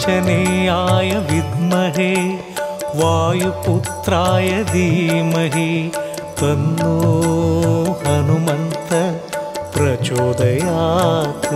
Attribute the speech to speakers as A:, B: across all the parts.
A: आञ्जनेयाय विद्महे वायुपुत्राय धीमहि तन्नो हनुमन्त प्रचोदयात्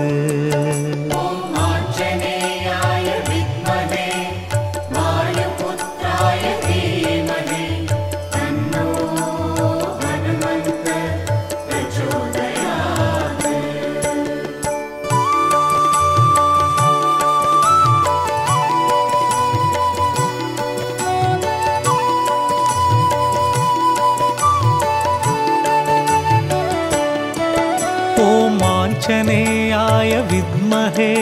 B: आञ्जनेयाय विद्महे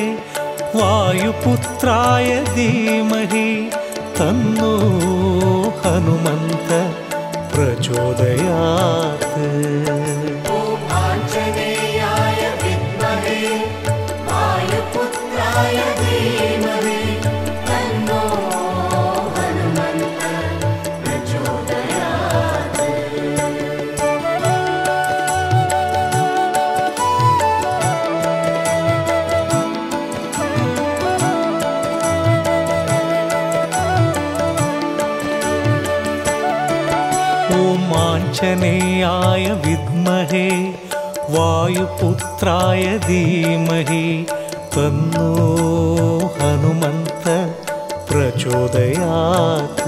B: वायुपुत्राय धीमहि तन्नो हनुमन्त प्रचोदयात्।
A: आञ्जनेयाय विद्महे वायुपुत्राय धीमहि
B: आञ्जनेयाय विद्महे वायुपुत्राय धीमहि तन्नो हनुमन्त प्रचोदयात्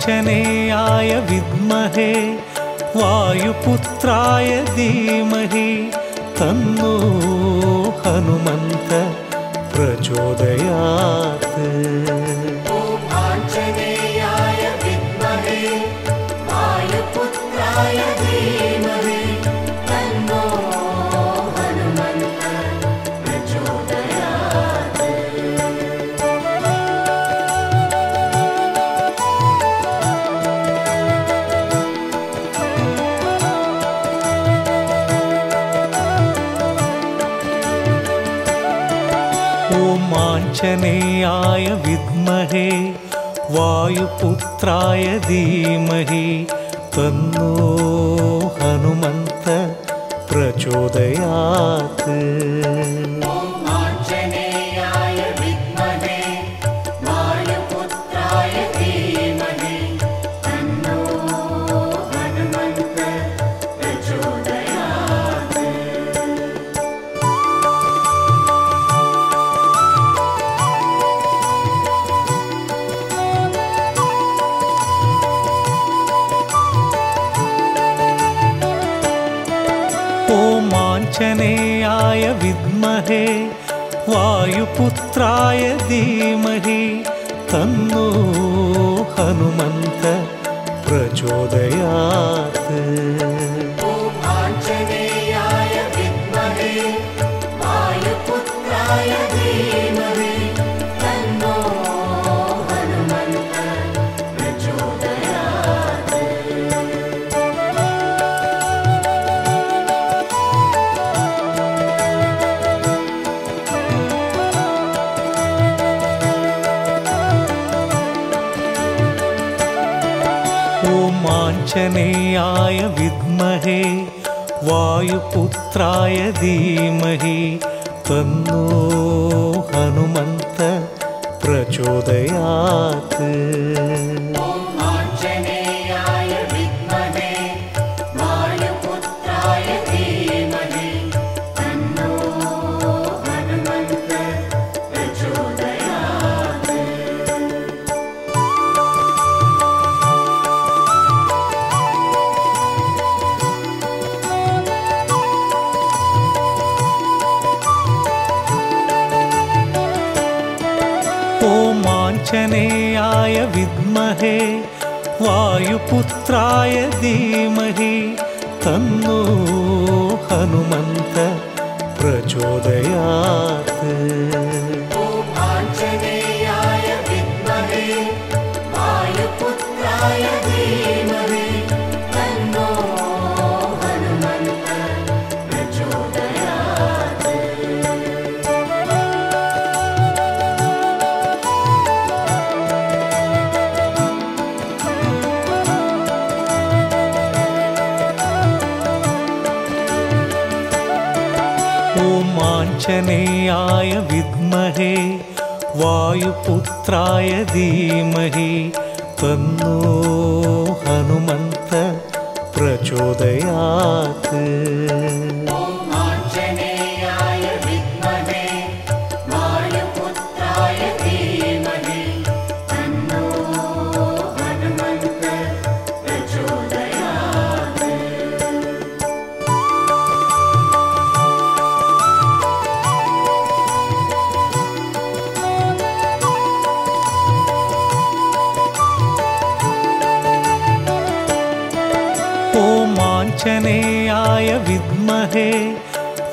A: ॐ आञ्जनेयाय विद्महे वायुपुत्राय धीमहि तन्नो हनुमन्त प्रचोदयात्।
B: आञ्जनेयाय विद्महे वायुपुत्राय
A: आञ्जनेयाय विद्महे वायुपुत्राय धीमहि तन्नो हनुमन्त प्रचोदयात्
B: वायुपुत्राय धीमहि तन्नो हनुमन्त प्रचोदयात्।
A: आञ्जनेयाय विद्महे वायुपुत्राय ॐ आञ्जनेयाय विद्महे वायुपुत्राय धीमहि तन्नो हनुमन्त प्रचोदयात्
B: शनेयाय विद्महे वायुपुत्राय धीमहि तन्नो हनुमन्त प्रचोदयात्।
A: आञ्जनेयाय विद्महे वायुपुत्राय
B: आञ्जनेयाय विद्महे वायुपुत्राय धीमहि। तन्नो हनुमन्त प्रचोदयात्
A: विद्महे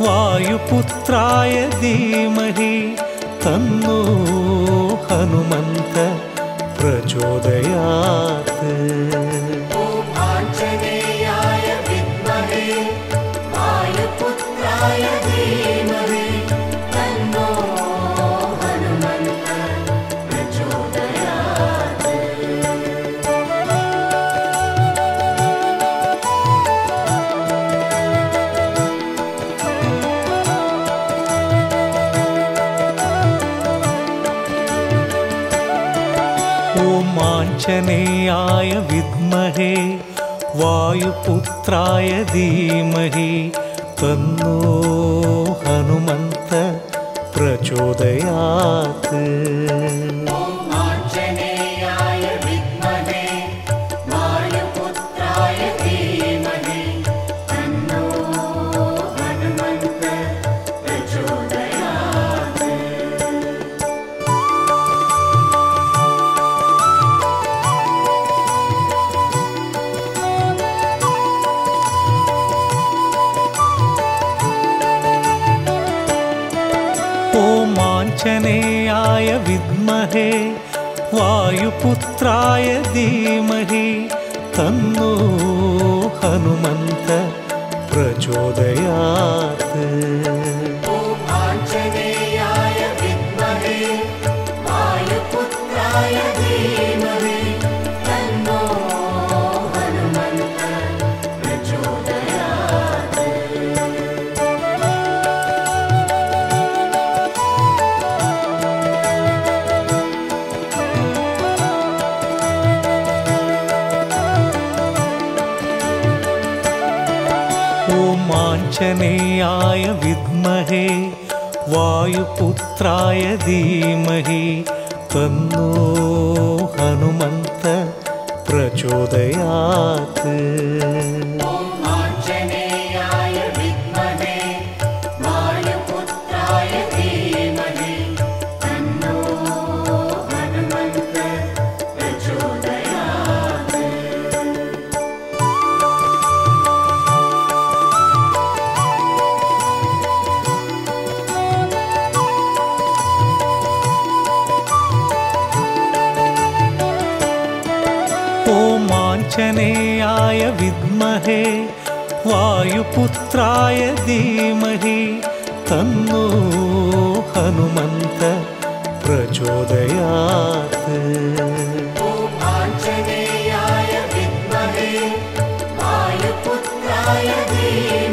A: वायुपुत्राय धीमहि तन्नो हनुमन्त प्रचोदयात्
B: आञ्जनेयाय विद्महे
A: वायुपुत्राय धीमहि तन्नो हनुमन्त प्रचोदयात् ॐ आञ्जनेयाय विद्महे वायुपुत्राय धीमहि तन्नो हनुमन्त प्रचोदयात्।
B: आञ्जनेयाय विद्महे वायुपुत्राय
A: ॐ आञ्जनेयाय विद्महे वायुपुत्राय धीमहि तन्नो हनुमन्त प्रचोदयात् आञ्जनेयाय विद्महे वायुपुत्राय धीमहि तन्नो हनुमन्त प्रचोदयात्
B: आञ्जनेयाय विद्महे वायुपुत्राय धीमहि